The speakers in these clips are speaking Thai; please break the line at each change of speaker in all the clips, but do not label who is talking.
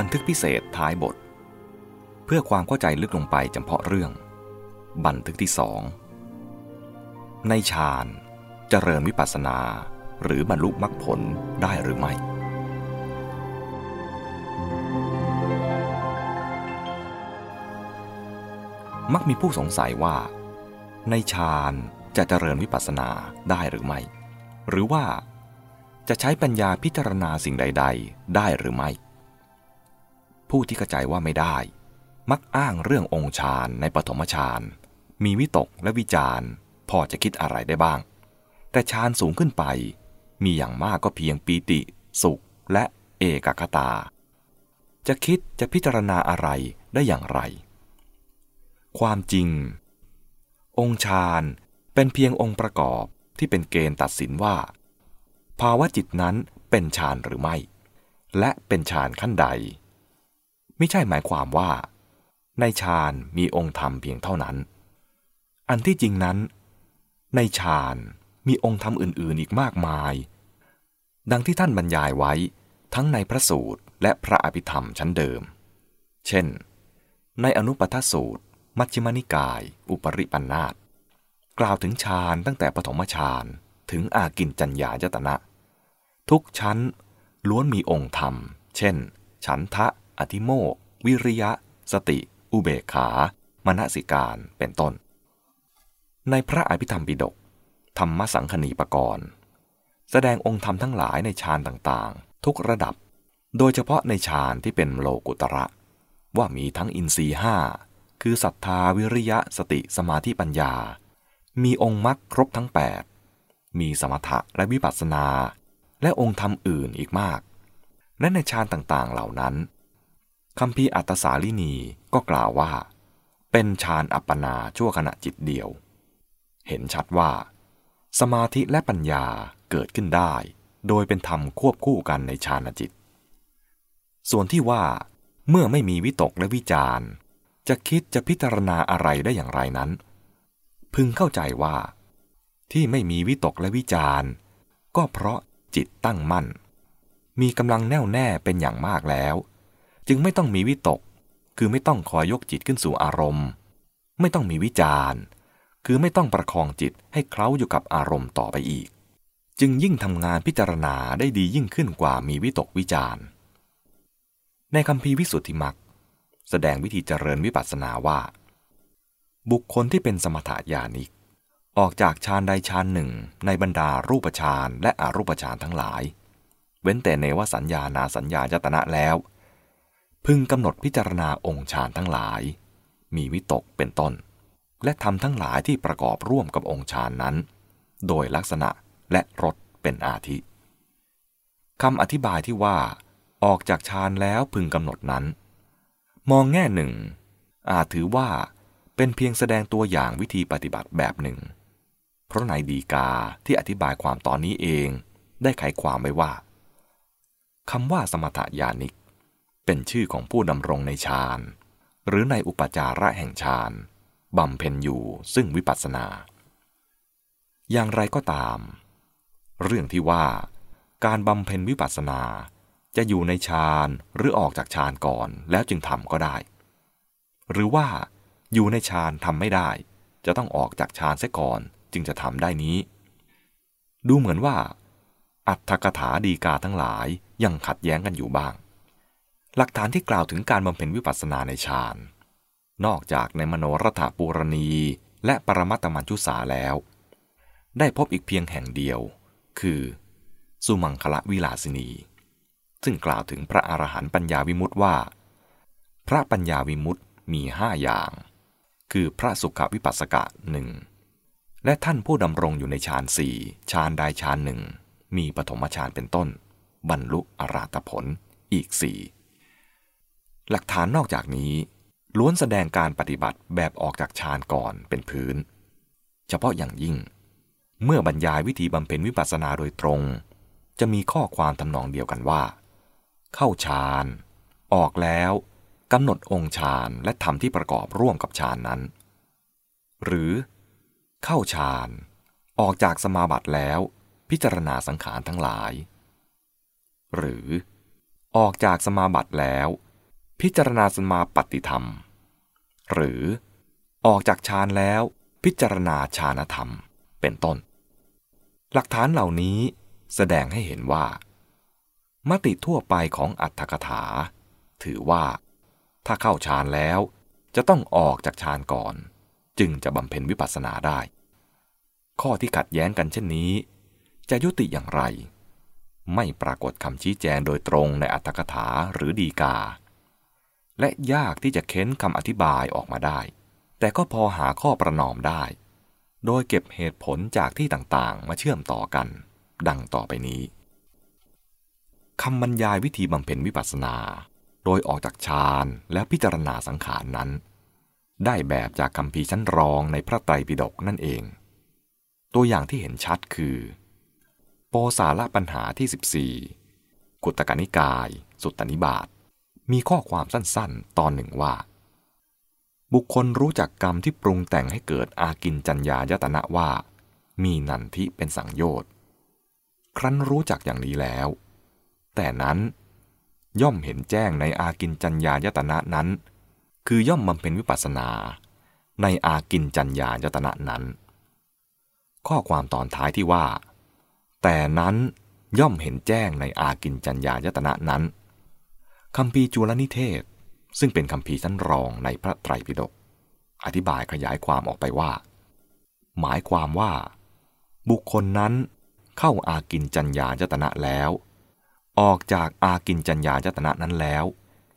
บันทึกพิเศษท้ายบท เพื่อความเข้าใจลึกลงไปจำเพาะเรื่อง บันทึกที่สองในฌานเจริญวิปัสสนา หรือบรรลุมรรคผลได้หรือไม่ มักมีผู้สงสัยว่า ในฌานจะเจริญวิปัสสนาได้หรือไม่ หรือว่าจะใช้ปัญญาพิจารณาสิ่งใด ๆ ได้หรือไม่ ผู้ที่เข้าใจว่าไม่ได้ มักอ้างเรื่ององค์ฌานในปฐมฌานมีวิตกและวิจารพอจะคิดอะไรได้บ้าง แต่ฌานสูงขึ้นไป มีอย่างมากก็เพียงปีติ สุข และเอกคตา จะคิดจะพิจารณาอะไรได้อย่างไร ความจริง องค์ฌานเป็นเพียงองค์ประกอบที่เป็นเกณฑ์ตัดสินว่า ภาวะจิตนั้นเป็นฌานหรือไม่ และเป็นฌานขั้นใด ไม่ใช่หมายความว่า ในฌานมีองค์ธรรมเพียงเท่านั้น อันที่จริงนั้น ในฌานมีองค์ธรรมอื่นๆอีกมากมาย ดังที่ท่านบรรยายไว้ทั้งในพระสูตรและพระอภิธรรมชั้นเดิม เช่น ในอนุปทสูตร มัชฌิมนิกาย อุปริปันธาตกล่าวถึงฌานตั้งแต่ปฐมฌานถึงอากินจัญญายตนะ ทุกชั้นล้วนมีองค์ธรรม เช่น ฉันทะ อธิโมก วิริยะ สติ อุเบกขา มณสิการ เป็นต้น ในพระอภิธรรมปิฎกธรรมสังคณีปกรณ์แสดงองค์ธรรมทั้งหลายในฌานต่างๆ ทุกระดับ โดยเฉพาะในฌานที่เป็นโลกุตระ ว่ามีทั้งอินทรีห้าคือศรัทธาวิริยะสติสมาธิปัญญา มีองค์มรรคครบทั้ง 8 มีสมถะและวิปัสสนา และองค์ธรรมอื่นอีกมาก และในฌานต่างๆเหล่านั้น คำพีอัตสาลินีก็กล่าวว่า เป็นฌานอัปปนาชั่วขณะจิตเดียว เห็นชัดว่า สมาธิและปัญญาเกิดขึ้นได้ โดยเป็นธรรมควบคู่กันในฌานจิต ส่วนที่ว่า เมื่อไม่มีวิตกและวิจารจะคิดจะพิจารณาอะไรได้อย่างไรนั้น พึงเข้าใจว่า ที่ไม่มีวิตกและวิจารก็เพราะจิตตั้งมั่น มีกำลังแน่วแน่เป็นอย่างมากแล้ว จึงไม่ต้องมีวิตก คือไม่ต้องคอยยกจิตขึ้นสู่อารมณ์ ไม่ต้องมีวิจารณ์ คือไม่ต้องประคองจิตให้เคล้าอยู่กับอารมณ์ต่อไปอีก จึงยิ่งทำงานพิจารณาได้ดียิ่งขึ้นกว่ามีวิตกวิจารณ์ ในคำพีวิสุทธิมักแสดงวิธีเจริญวิปัสสนาว่า บุคคลที่เป็นสมถญาณิก ออกจากฌานใดฌานหนึ่ง ในบรรดารูปฌานและอรูปฌานทั้งหลาย เว้นแต่เนวสัญญานาสัญญายตนะแล้ว พึงกำหนดพิจารณาองค์ฌานทั้งหลาย มีวิตกเป็นต้น และทำทั้งหลายที่ประกอบร่วมกับองค์ฌานนั้น โดยลักษณะและรสเป็นอาทิคำอธิบายที่ว่าออกจากฌานแล้วพึงกำหนดนั้น มองแง่หนึ่ง อาจถือว่าเป็นเพียงแสดงตัวอย่างวิธีปฏิบัติแบบหนึ่ง เพราะในดีกาที่อธิบายความตอนนี้เองได้ไขความไว้ว่าคำว่าสมถญาณิก เป็นชื่อของผู้ดำรงในฌานหรือในอุปจาระแห่งฌานบำเพ็ญอยู่ซึ่งวิปัสสนา อย่างไรก็ตาม เรื่องที่ว่าการบำเพ็ญวิปัสสนาจะอยู่ในฌานหรือออกจากฌานก่อนแล้วจึงทำก็ได้ หรือว่าอยู่ในฌานทำไม่ได้ จะต้องออกจากฌานเสียก่อนจึงจะทำได้นี้ ดูเหมือนว่า อัตถกถาดีกาทั้งหลายยังขัดแย้งกันอยู่บ้าง หลักฐานที่กล่าวถึงการบำเพ็ญวิปัสสนาในฌาน นอกจากในมโนรถปูรณี และปรมัตตมัญชุสาแล้ว ได้พบอีกเพียงแห่งเดียว คือ สุมังคละวิลาสินี ซึ่งกล่าวถึงพระอรหันต์ปัญญาวิมุตติว่า พระปัญญาวิมุตติมีห้าอย่าง คือพระสุขวิปัสสกะหนึ่งและท่านผู้ดำรงอยู่ในฌานสี่ฌานใดฌานหนึ่ง มีปฐมฌานเป็นต้น บรรลุอราตผลอีกสี่ หลักฐานนอกจากนี้ ล้วนแสดงการปฏิบัติแบบออกจากฌานก่อนเป็นพื้น เฉพาะอย่างยิ่ง เมื่อบรรยายวิธีบำเพ็ญวิปัสสนาโดยตรง จะมีข้อความทำนองเดียวกันว่า เข้าฌาน ออกแล้วกำหนดองค์ฌานและธรรมที่ประกอบร่วมกับฌานนั้น หรือ เข้าฌาน ออกจากสมาบัติแล้ว พิจารณาสังขารทั้งหลาย หรือ ออกจากสมาบัติแล้ว พิจารณาสมาปฏิธรรม หรือออกจากฌานแล้วพิจารณาฌานธรรมเป็นต้น หลักฐานเหล่านี้แสดงให้เห็นว่า มติทั่วไปของอัตถกถา ถือว่า ถ้าเข้าฌานแล้วจะต้องออกจากฌานก่อน จึงจะบำเพ็ญวิปัสสนาได้ ข้อที่ขัดแย้งกันเช่นนี้ จะยุติอย่างไร ไม่ปรากฏคำชี้แจงโดยตรงในอัตถกถาหรือดีกา และยากที่จะเค้นคำอธิบายออกมาได้ แต่ก็พอหาข้อประนอมได้ โดยเก็บเหตุผลจากที่ต่างๆ มาเชื่อมต่อกัน ดังต่อไปนี้คำบรรยายวิธีบำเพ็ญวิปัสสนา โดยออกจากฌานและพิจารณาสังขารนนั้น ได้แบบจากคำพีชั้นรองในพระไตรปิฎกนั่นเอง ตัวอย่างที่เห็นชัดคือ โปสาละปัญหาที่ 14 กุตกนิกาย สุตตนิบาต มีข้อความสั้นๆ ตอนหนึ่งว่า บุคคลรู้จักกรรมที่ปรุงแต่งให้เกิดอากินจัญญายตนะว่า มีนันทิเป็นสังโยชน์ ครั้นรู้จักอย่างนี้แล้ว แต่นั้นย่อมเห็นแจ้งในอากินจัญญายตนะนั้น คือย่อมบำเพ็ญวิปัสสนา ในอากินจัญญายตนะนั้น ข้อความตอนท้ายที่ว่า แต่นั้นย่อมเห็นแจ้งในอากินจัญญายตนะนั้น คำพีจุลนิเทศ ซึ่งเป็นคำพีชั้นรองในพระไตรปิฎกอธิบายขยายความออกไปว่า หมายความว่า บุคคลนั้นเข้าอากินจัญญายตนะแล้ว ออกจากอากินจัญญายตนะนั้นแล้ว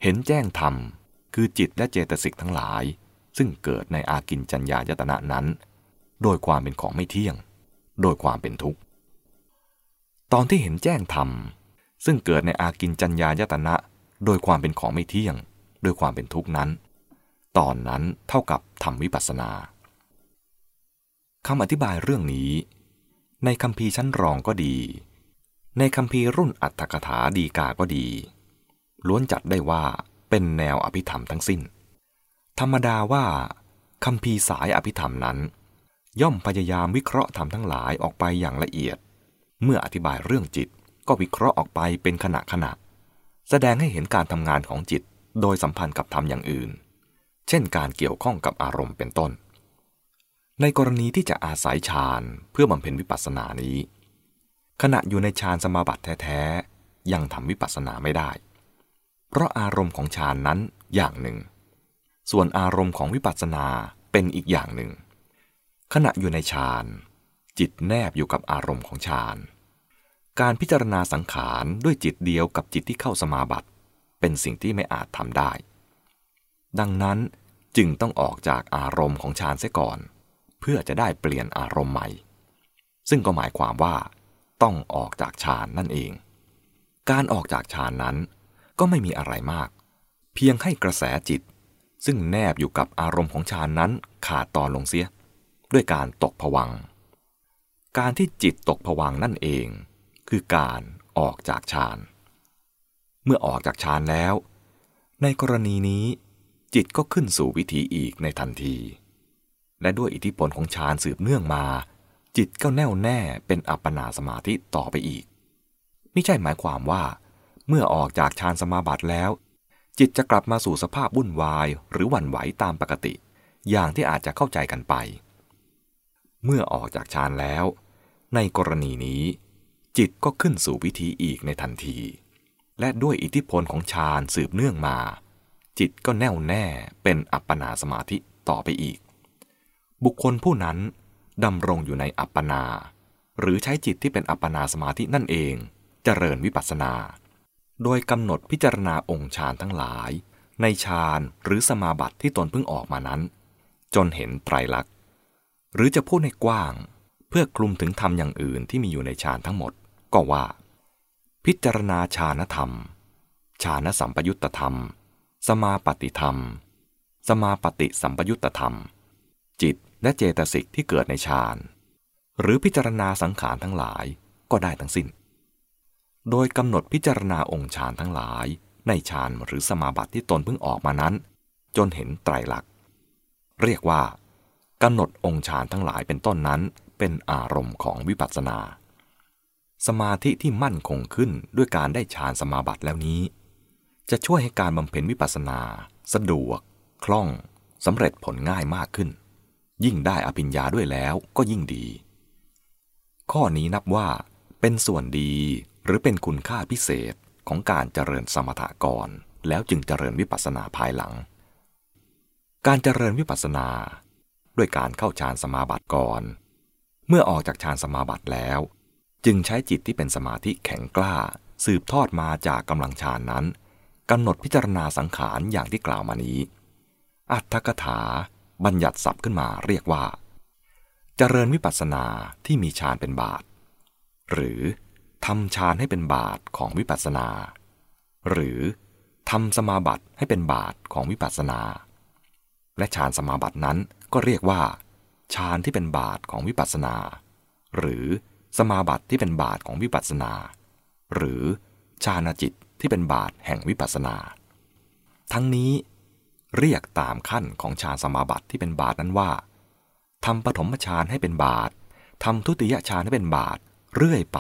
เห็นแจ้งธรรม คือจิตและเจตสิกทั้งหลาย ซึ่งเกิดในอากินจัญญายตนะนั้น โดยความเป็นของไม่เที่ยง โดยความเป็นทุกข์ ตอนที่เห็นแจ้งธรรม ซึ่งเกิดในอากินจัญญายตนะ โดยความเป็นของไม่เที่ยง โดยความเป็นทุกข์นั้น ตอนนั้นเท่ากับทำวิปัสสนาคำอธิบายเรื่องนี้ ในคำพีชั้นรองก็ดี ในคำพีรุ่นอัตถกถาดีกาก็ดี ล้วนจัดได้ว่าเป็นแนวอภิธรรมทั้งสิ้น ธรรมดาว่าคำพีสายอภิธรรมนั้น ย่อมพยายามวิเคราะห์ธรรมทั้งหลายออกไปอย่างละเอียด เมื่ออธิบายเรื่องจิตก็วิเคราะห์ออกไปเป็นขณะขณะ แสดงให้เห็นการทำงานของจิตโดยสัมพันธ์กับธรรมอย่างอื่น เช่นการเกี่ยวข้องกับอารมณ์เป็นต้น ในกรณีที่จะอาศัยฌานเพื่อบำเพ็ญวิปัสสนานี้ ขณะอยู่ในฌานสมาบัติแท้ๆ ยังทำวิปัสสนาไม่ได้ เพราะอารมณ์ของฌานนั้นอย่างหนึ่ง ส่วนอารมณ์ของวิปัสสนาเป็นอีกอย่างหนึ่ง ขณะอยู่ในฌานจิตแนบอยู่กับอารมณ์ของฌาน การพิจารณาสังขารด้วยจิตเดียวกับจิตที่เข้าสมาบัติ เป็นสิ่งที่ไม่อาจทำได้ ดังนั้นจึงต้องออกจากอารมณ์ของฌานเสียก่อน เพื่อจะได้เปลี่ยนอารมณ์ใหม่ ซึ่งก็หมายความว่า ต้องออกจากฌานนั่นเอง การออกจากฌานนั้นก็ไม่มีอะไรมาก เพียงให้กระแสจิต ซึ่งแนบอยู่กับอารมณ์ของฌานนั้นขาดตอนลงเสีย ด้วยการตกผวัง การที่จิตตกผวังนั่นเอง คือการออกจากฌาน เมื่อออกจากฌานแล้ว ในกรณีนี้ จิตก็ขึ้นสู่วิถีอีกในทันที และด้วยอิทธิพลของฌานสืบเนื่องมา จิตก็แน่วแน่เป็นอัปปนาสมาธิต่อไปอีก ไม่ใช่หมายความว่า เมื่อออกจากฌานสมาบัติแล้ว จิตจะกลับมาสู่สภาพวุ่นวายหรือหวั่นไหวตามปกติ อย่างที่อาจจะเข้าใจกันไป เมื่อออกจากฌานแล้ว ในกรณีนี้ จิตก็ขึ้นสู่วิถีอีกในทันที และด้วยอิทธิพลของฌานสืบเนื่องมา จิตก็แน่วแน่เป็นอัปปนาสมาธิต่อไปอีก บุคคลผู้นั้นดำรงอยู่ในอัปปนา หรือใช้จิตที่เป็นอัปปนาสมาธินั่นเองจเจริญวิปัสสนา โดยกำหนดพิจารณาองค์ฌานทั้งหลาย ในฌานหรือสมาบัติที่ตนเพิ่งออกมานั้น จนเห็นไตรลักษณ์ หรือจะพูดในกว้าง เพื่อคลุมถึงธรรมอย่างอื่นที่มีอยู่ในฌานทั้งหมด ก็ว่า พิจารณาฌานธรรม ฌานสัมปยุตตธรรม สมาปฏิธรรม สมาปฏิสัมปยุตตธรรม จิตและเจตสิกที่เกิดในฌาน หรือพิจารณาสังขารทั้งหลายก็ได้ทั้งสิ้น โดยกำหนดพิจารณาองค์ฌานทั้งหลาย ในฌานหรือสมาบัติที่ตนเพิ่งออกมานั้น จนเห็นไตรลักษณ์เรียกว่ากำหนดองค์ฌานทั้งหลายเป็นต้นนั้นเป็นอารมณ์ของวิปัสสนา สมาธิที่มั่นคงขึ้นด้วยการได้ฌานสมาบัติแล้วนี้ จะช่วยให้การบำเพ็ญวิปัสสนา สะดวก คล่องสำเร็จผลง่ายมากขึ้น ยิ่งได้อภิญญาด้วยแล้วก็ยิ่งดี ข้อนี้นับว่าเป็นส่วนดีหรือเป็นคุณค่าพิเศษของการเจริญสมถะก่อน แล้วจึงเจริญวิปัสสนาภายหลัง การเจริญวิปัสสนา ด้วยการเข้าฌานสมาบัติก่อน เมื่อออกจากฌานสมาบัติแล้ว จึงใช้จิตที่เป็นสมาธิแข็งกล้า สืบทอดมาจากกำลังฌานนั้นกำหนดพิจารณาสังขารอย่างที่กล่าวมานี้ อัตถกถาบัญญัติศัพท์ขึ้นมาเรียกว่า เจริญวิปัสสนาที่มีฌานเป็นบาท หรือทำฌานให้เป็นบาทของวิปัสสนา หรือทำสมาบัติให้เป็นบาทของวิปัสสนา และฌานสมาบัตินั้นก็เรียกว่าฌานที่เป็นบาทของวิปัสสนา หรือ สมาบัติที่เป็นบาทของวิปัสสนา หรือฌานจิตที่เป็นบาทแห่งวิปัสสนา ทั้งนี้เรียกตามขั้นของฌานสมาบัติที่เป็นบาทนั้นว่าทำปฐมฌานให้เป็นบาททำทุติยฌานให้เป็นบาทเรื่อยไป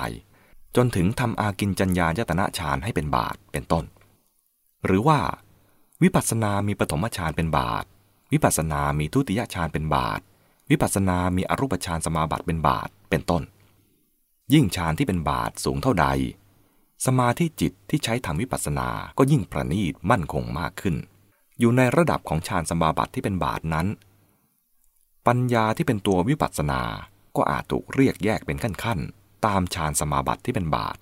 จนถึงทำอากินจัญญายตนะฌานให้เป็นบาทเป็นต้น หรือว่าวิปัสสนามีปฐมฌานเป็นบาท วิปัสสนามีทุติยฌานเป็นบาท วิปัสสนามีอรูปฌานสมาบัติเป็นบาทเป็นต้น ยิ่งฌานที่เป็นบาทสูงเท่าใด สมาธิจิตที่ใช้ทำวิปัสสนาก็ยิ่งประณีตมั่นคงมากขึ้น อยู่ในระดับของฌานสมาบัติที่เป็นบาทนั้น ปัญญาที่เป็นตัววิปัสสนาก็อาจถูกเรียกแยกเป็นขั้นๆ ตามฌานสมาบัติที่เป็นบาท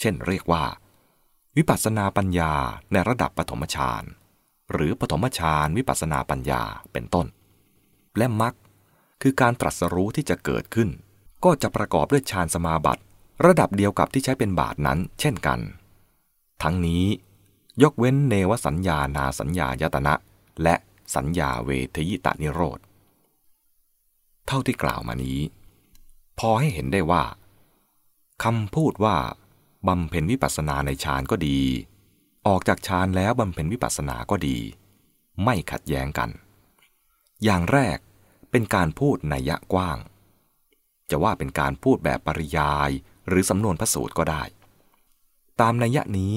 เช่นเรียกว่า วิปัสสนาปัญญาในระดับปฐมฌานหรือปฐมฌานวิปัสสนาปัญญาเป็นต้น และมรรคคือการตรัสรู้ที่จะเกิดขึ้น ก็จะประกอบด้วยฌานสมาบัติระดับเดียวกับที่ใช้เป็นบาทนั้น เช่นกัน ทั้งนี้ ยกเว้นเนวสัญญานาสัญญายตนะ และสัญญาเวทยิตานิโรธ เท่าที่กล่าวมานี้ พอให้เห็นได้ว่าคำพูดว่าบำเพ็ญวิปัสสนาในฌานก็ดี ออกจากฌานแล้วบำเพ็ญวิปัสสนาก็ดี ไม่ขัดแย้งกัน อย่างแรกเป็นการพูดในยะกว้าง จะว่าเป็นการพูดแบบปริยาย หรือสำนวนพระสูตรก็ได้ ตามนัยยะนี้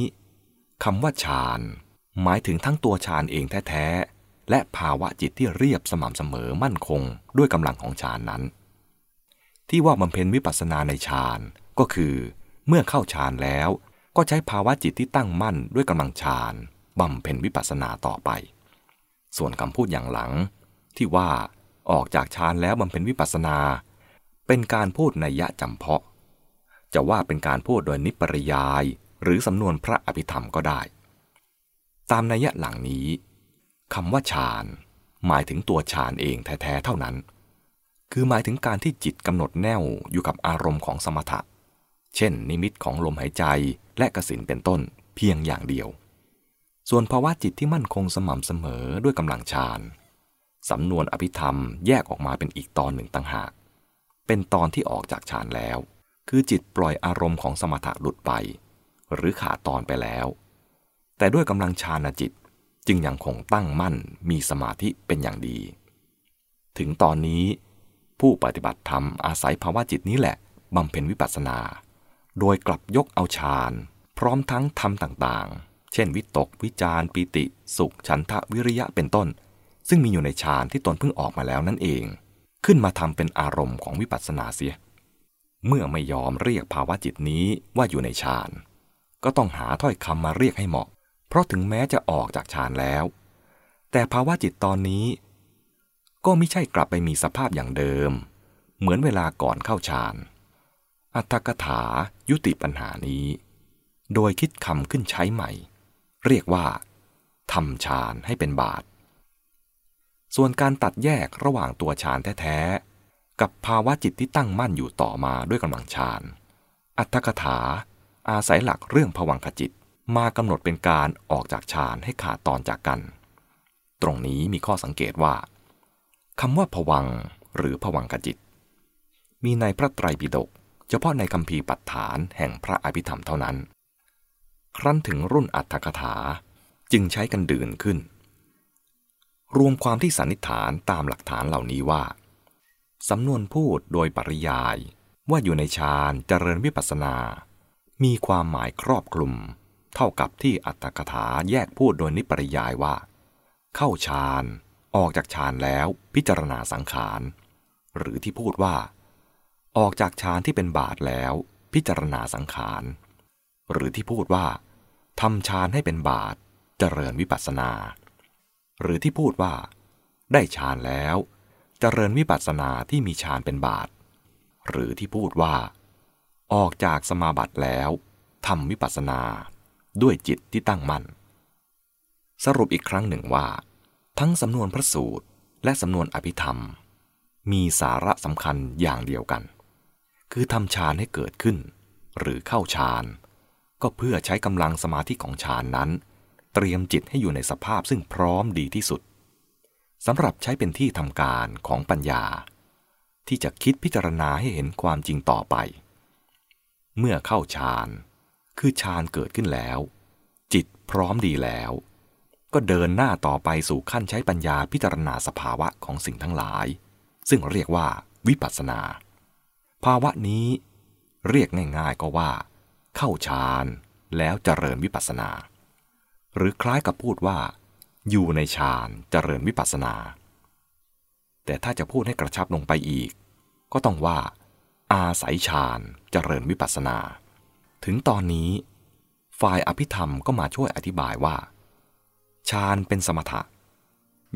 คำว่าฌานหมายถึงทั้งตัวฌานเองแท้ๆ และภาวะจิตที่เรียบสม่ำเสมอมั่นคงด้วยกำลังของฌานนั้น ที่ว่าบำเพ็ญวิปัสสนาในฌานก็คือ เมื่อเข้าฌานแล้ว ก็ใช้ภาวะจิตที่ตั้งมั่นด้วยกำลังฌานบำเพ็ญวิปัสสนาต่อไป ส่วนคำพูดอย่างหลัง ที่ว่าออกจากฌานแล้วบำเพ็ญวิปัสสนา เป็นการพูดในยะจำเพาะ จะว่าเป็นการพูดโดยนิปริยาย หรือสำนวนพระอภิธรรมก็ได้ ตามนัยหลังนี้คำว่าฌานหมายถึงตัวฌานเองแท้ๆเท่านั้น คือหมายถึงการที่จิตกำหนดแน่วอยู่กับอารมณ์ของสมถะ เช่น นิมิตของลมหายใจและกสินเป็นต้นเพียงอย่างเดียว ส่วนภาวะจิตที่มั่นคงสม่ำเสมอด้วยกำลังฌานสำนวนอภิธรรมแยกออกมาเป็นอีกตอนหนึ่งต่างหาก เป็นตอนที่ออกจากฌานแล้ว คือจิตปล่อยอารมณ์ของสมถะหลุดไป หรือขาดตอนไปแล้ว แต่ด้วยกำลังฌานจิตจึงยังคงตั้งมั่นมีสมาธิเป็นอย่างดี ถึงตอนนี้ ผู้ปฏิบัติธรรมอาศัยภาวะจิตนี้แหละบำเพ็ญวิปัสสนา โดยกลับยกเอาฌานพร้อมทั้งธรรมต่างๆ เช่น วิตก วิจารปิติ สุข ฉันทะวิริยะเป็นต้น ซึ่งมีอยู่ในฌานที่ตนเพิ่งออกมาแล้วนั่นเอง ขึ้นมาทำเป็นอารมณ์ของวิปัสสนาเสีย เมื่อไม่ยอมเรียกภาวะจิตนี้ว่าอยู่ในฌาน ก็ต้องหาถ้อยคำมาเรียกให้เหมาะ เพราะถึงแม้จะออกจากฌานแล้ว แต่ภาวะจิตตอนนี้ ก็ไม่ใช่กลับไปมีสภาพอย่างเดิม เหมือนเวลาก่อนเข้าฌาน อัตถกถายุติปัญหานี้ โดยคิดคำขึ้นใช้ใหม่ เรียกว่าทำฌานให้เป็นบาท ส่วนการตัดแยกระหว่างตัวฌานแท้ๆ กับภาวะจิตที่ตั้งมั่นอยู่ต่อมาด้วยกำลังฌาน อัตถกถา อาศัยหลักเรื่องผวังขจิตมากำหนดเป็นการออกจากฌานให้ขาดตอนจากกัน ตรงนี้มีข้อสังเกตว่าคำว่าผวังหรือผวังขจิต มีในพระไตรปิฎกเฉพาะในคำพีปัฏฐานแห่งพระอภิธรรมเท่านั้น ครั้นถึงรุ่นอัตถกถาจึงใช้กันดื่นขึ้น รวมความที่สันนิษฐานตามหลักฐานเหล่านี้ว่า สำนวนพูดโดยปริยายว่าอยู่ในฌานเจริญวิปัสนา มีความหมายครอบคลุม เท่ากับที่อัตถกถาแยกพูดโดยนิปริยายว่า เข้าฌานออกจากฌานแล้วพิจารณาสังขาร หรือที่พูดว่า ออกจากฌานที่เป็นบาทแล้วพิจารณาสังขาร หรือที่พูดว่าทำฌานให้เป็นบาทเจริญวิปัสสนา หรือที่พูดว่า ได้ฌานแล้วเจริญวิปัสสนาที่มีฌานเป็นบาท หรือที่พูดว่า ออกจากสมาบัติแล้วทำวิปัสสนาด้วยจิตที่ตั้งมั่น สรุปอีกครั้งหนึ่งว่า ทั้งสำนวนพระสูตรและสำนวนอภิธรรม มีสาระสำคัญอย่างเดียวกัน คือทำฌานให้เกิดขึ้น หรือเข้าฌานก็เพื่อใช้กำลังสมาธิของฌานนั้น เตรียมจิตให้อยู่ในสภาพซึ่งพร้อมดีที่สุดสำหรับใช้เป็นที่ทำการของปัญญา ที่จะคิดพิจารณาให้เห็นความจริงต่อไป เมื่อเข้าฌาน คือฌานเกิดขึ้นแล้ว จิตพร้อมดีแล้ว ก็เดินหน้าต่อไปสู่ขั้นใช้ปัญญาพิจารณาสภาวะของสิ่งทั้งหลาย ซึ่งเรียกว่าวิปัสสนา ภาวะนี้เรียกง่ายๆก็ว่า เข้าฌานแล้วเจริญวิปัสสนา หรือคล้ายกับพูดว่า อยู่ในฌานเจริญวิปัสสนา แต่ถ้าจะพูดให้กระชับลงไปอีก ก็ต้องว่า อาศัยฌานเจริญวิปัสสนา ถึงตอนนี้ ฝ่ายอภิธรรมก็มาช่วยอธิบายว่าฌานเป็นสมถะ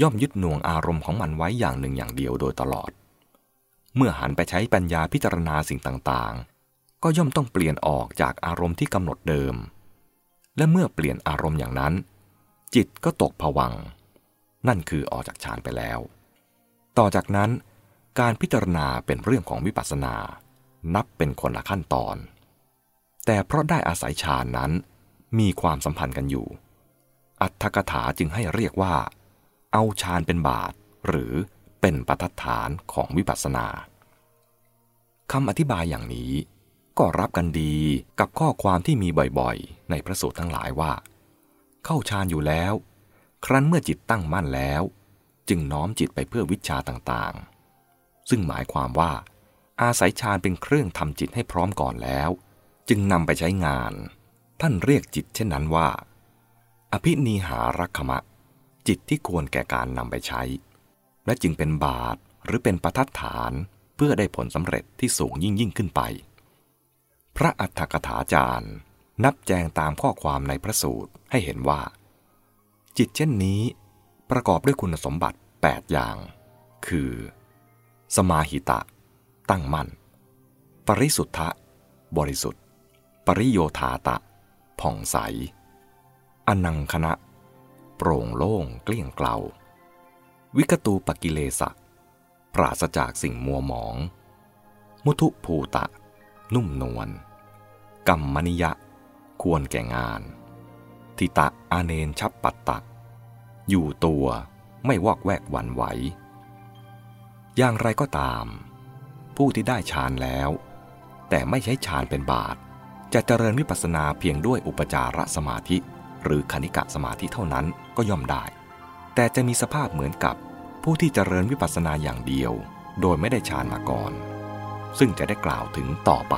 ย่อมยึดหน่วงอารมณ์ของมันไว้อย่างหนึ่งอย่างเดียวโดยตลอด เมื่อหันไปใช้ปัญญาพิจารณาสิ่งต่างๆ ก็ย่อมต้องเปลี่ยนออกจากอารมณ์ที่กำหนดเดิม และเมื่อเปลี่ยนอารมณ์อย่างนั้น จิตก็ตกผวัง นั่นคือออกจากฌานไปแล้ว ต่อจากนั้น การพิจารณาเป็นเรื่องของวิปัสสนา นับเป็นคนละขั้นตอน แต่เพราะได้อาศัยฌานนั้น มีความสัมพันธ์กันอยู่ อัตถกถาจึงให้เรียกว่า เอาฌานเป็นบาท หรือเป็นปัฏฐานของวิปัสสนาคำอธิบายอย่างนี้ก็รับกันดีกับข้อความที่มีบ่อยๆ ในพระสูตรทั้งหลายว่า เข้าฌานอยู่แล้ว ครั้นเมื่อจิตตั้งมั่นแล้ว จึงน้อมจิตไปเพื่อวิชาต่างๆ ซึ่งหมายความว่า อาศัยฌานเป็นเครื่องทำจิตให้พร้อมก่อนแล้ว จึงนำไปใช้งาน ท่านเรียกจิตเช่นนั้นว่า อภินีหารักขมะ จิตที่ควรแก่การนำไปใช้ และจึงเป็นบาทหรือเป็นประทัดฐานเพื่อได้ผลสำเร็จที่สูงยิ่งยิ่งขึ้นไป พระอัฏฐกถาจารย์ นับแจงตามข้อความในพระสูตรให้เห็นว่า จิตเช่นนี้ประกอบด้วยคุณสมบัติ 8 อย่าง คือ สมาหิตะ ตั้งมั่น ปริสุทธะ บริสุทธิ์ ปริโยธาตะ ผ่องใส อนังคณะ โปร่งโล่งเกลี้ยงเกลาวิกตูปกิเลสะปราศจากสิ่งมัวหมอง มุทุภูตะ นุ่มนวลกรรมมนิยะ ควรแก่งาน ทิตะอาเนนชับปัตตะ อยู่ตัวไม่วอกแวกวันไหว อย่างไรก็ตาม ผู้ที่ได้ฌานแล้ว แต่ไม่ใช้ฌานเป็นบาท จะเจริญวิปัสสนาเพียงด้วยอุปจารสมาธิ หรือคณิกะสมาธิเท่านั้นก็ย่อมได้ แต่จะมีสภาพเหมือนกับผู้ที่เจริญวิปัสสนาอย่างเดียว โดยไม่ได้ฌานมาก่อน ซึ่งจะได้กล่าวถึงต่อไป